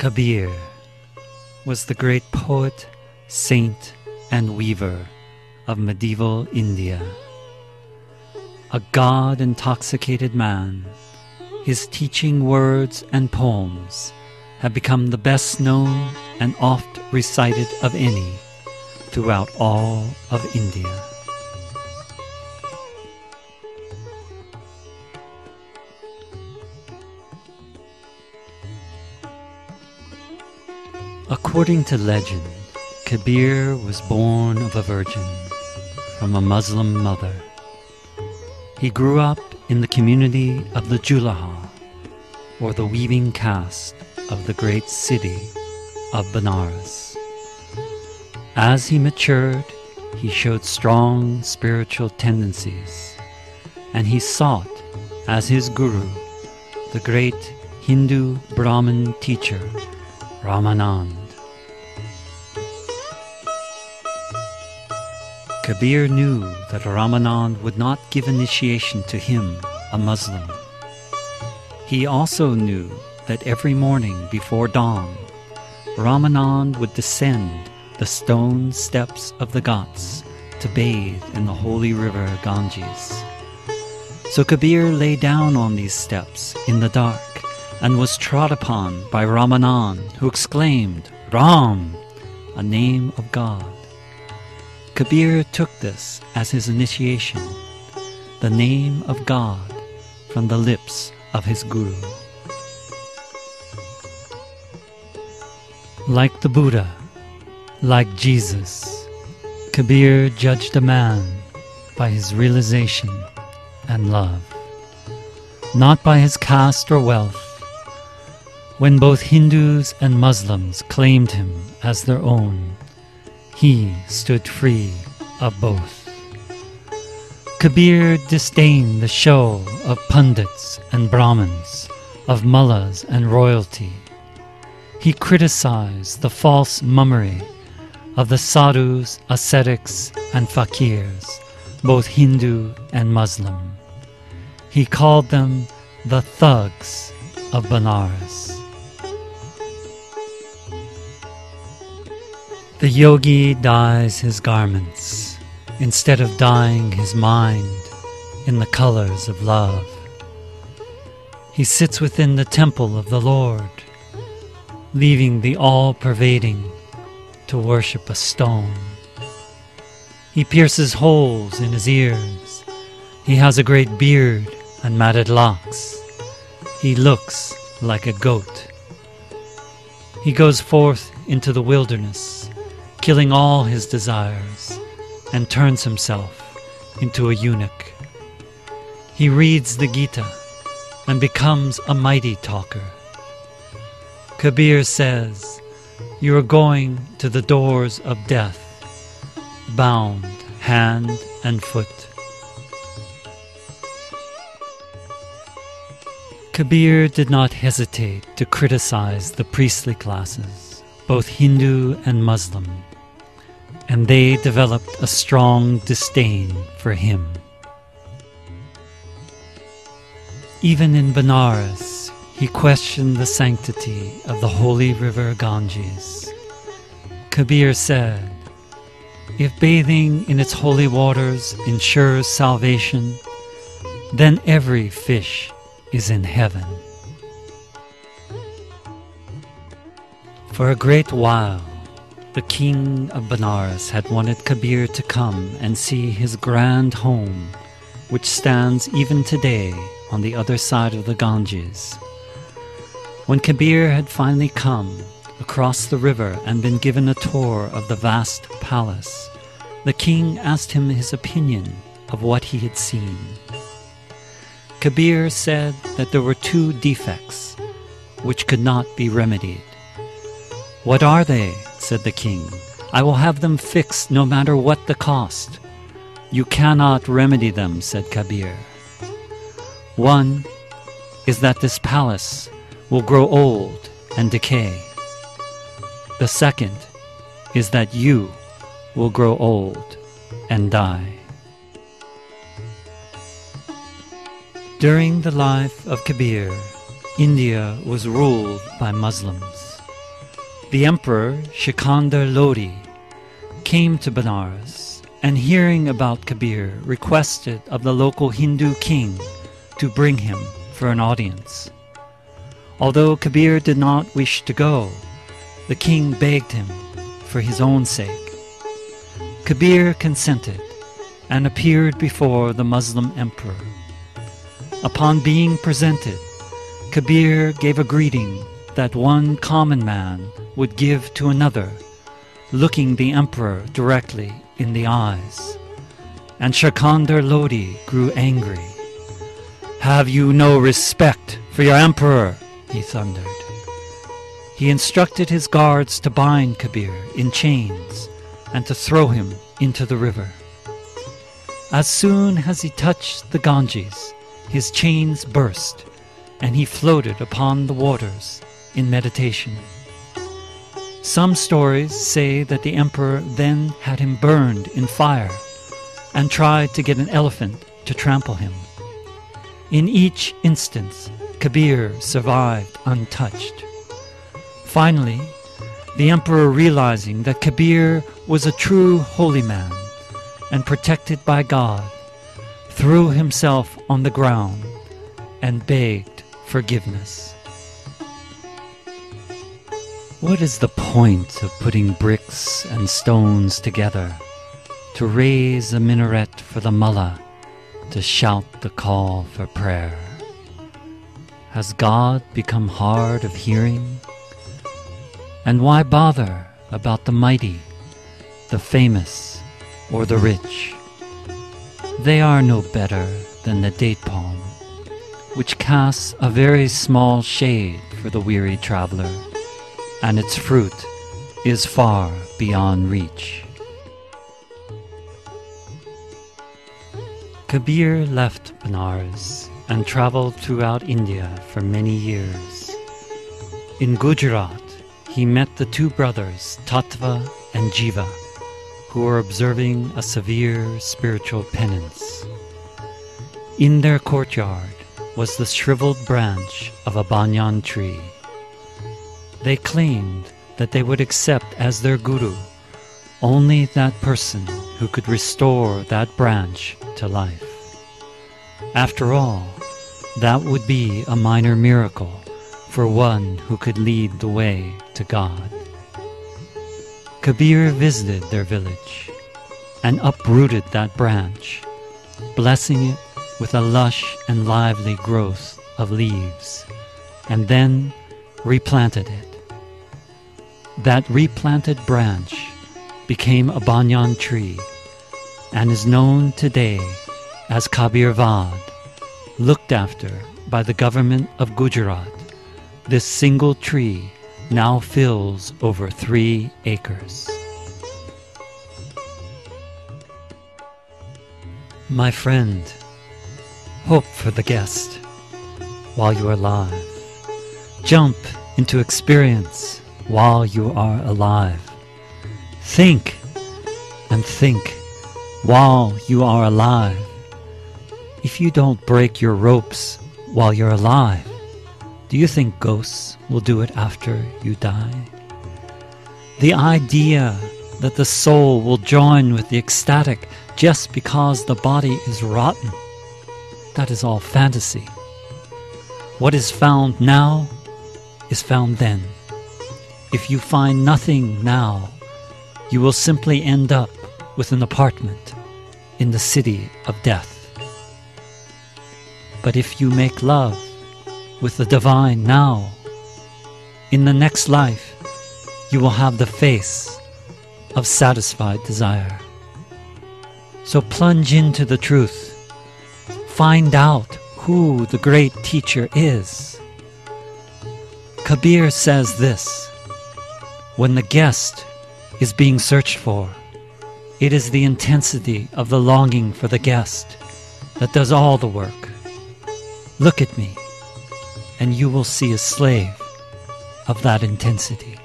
Kabir was the great poet, saint, and weaver of medieval India. A God intoxicated man, his teaching words and poems have become the best known and oft recited of any throughout all of India. According to legend, Kabir was born of a virgin from a Muslim mother. He grew up in the community of the Julaha, or the weaving caste of the great city of Benares. As he matured, he showed strong spiritual tendencies, and he sought as his guru the great Hindu Brahmin teacher Ramanand. Kabir knew that Ramanand would not give initiation to him, a Muslim. He also knew that every morning before dawn, Ramanand would descend the stone steps of the Ghats to bathe in the holy river Ganges. So Kabir lay down on these steps in the dark and was trod upon by Ramanand, who exclaimed, Ram, a name of God. Kabir took this as his initiation, the name of God from the lips of his Guru. Like the Buddha, like Jesus, Kabir judged a man by his realization and love, not by his caste or wealth. When both Hindus and Muslims claimed him as their own, he stood free of both. Kabir disdained the show of pundits and Brahmins, of mullahs and royalty. He criticized the false mummery of the sadhus, ascetics, and fakirs, both Hindu and Muslim. He called them the thugs of Benares. The yogi dyes his garments instead of dyeing his mind in the colors of love. He sits within the temple of the Lord, leaving the all pervading to worship a stone. He pierces holes in his ears. He has a great beard and matted locks. He looks like a goat. He goes forth into the wilderness killing all his desires, and turns himself into a eunuch. He reads the Gita and becomes a mighty talker. Kabir says, You are going to the doors of death, bound hand and foot. Kabir did not hesitate to criticize the priestly classes, both Hindu and Muslim and they developed a strong disdain for him. Even in Benares, he questioned the sanctity of the holy river Ganges. Kabir said, If bathing in its holy waters ensures salvation, then every fish is in heaven. For a great while, the king of Benares had wanted Kabir to come and see his grand home, which stands even today on the other side of the Ganges. When Kabir had finally come across the river and been given a tour of the vast palace, the king asked him his opinion of what he had seen. Kabir said that there were two defects which could not be remedied. What are they? Said the king. I will have them fixed no matter what the cost. You cannot remedy them, said Kabir. One is that this palace will grow old and decay. The second is that you will grow old and die. During the life of Kabir, India was ruled by Muslims. The emperor Shikandar Lodi came to Benares and hearing about Kabir requested of the local Hindu king to bring him for an audience. Although Kabir did not wish to go, the king begged him for his own sake. Kabir consented and appeared before the Muslim emperor. Upon being presented, Kabir gave a greeting that one common man would give to another, looking the emperor directly in the eyes. And Shikandar Lodi grew angry. Have you no respect for your emperor? he thundered. He instructed his guards to bind Kabir in chains and to throw him into the river. As soon as he touched the Ganges, his chains burst, and he floated upon the waters in meditation. Some stories say that the emperor then had him burned in fire and tried to get an elephant to trample him. In each instance, Kabir survived untouched. Finally, the emperor realizing that Kabir was a true holy man and protected by God, threw himself on the ground and begged forgiveness. What is the point of putting bricks and stones together to raise a minaret for the mullah to shout the call for prayer? Has God become hard of hearing? And why bother about the mighty, the famous, or the rich? They are no better than the date palm, which casts a very small shade for the weary traveler and its fruit is far beyond reach. Kabir left Benares and traveled throughout India for many years. In Gujarat, he met the two brothers Tattva and Jiva, who were observing a severe spiritual penance. In their courtyard was the shriveled branch of a banyan tree. They claimed that they would accept as their guru only that person who could restore that branch to life. After all, that would be a minor miracle for one who could lead the way to God. Kabir visited their village and uprooted that branch, blessing it with a lush and lively growth of leaves, and then replanted it. That replanted branch became a banyan tree and is known today as Kabir Vad, looked after by the government of Gujarat. This single tree now fills over three acres. My friend, hope for the guest while you are alive. Jump into experience while you are alive. Think and think while you are alive. If you don't break your ropes while you're alive, do you think ghosts will do it after you die? The idea that the soul will join with the ecstatic just because the body is rotten, that is all fantasy. What is found now is found then. If you find nothing now, you will simply end up with an apartment in the city of death. But if you make love with the divine now, in the next life, you will have the face of satisfied desire. So plunge into the truth. Find out who the great teacher is. Kabir says this when the guest is being searched for, it is the intensity of the longing for the guest that does all the work. Look at me, and you will see a slave of that intensity.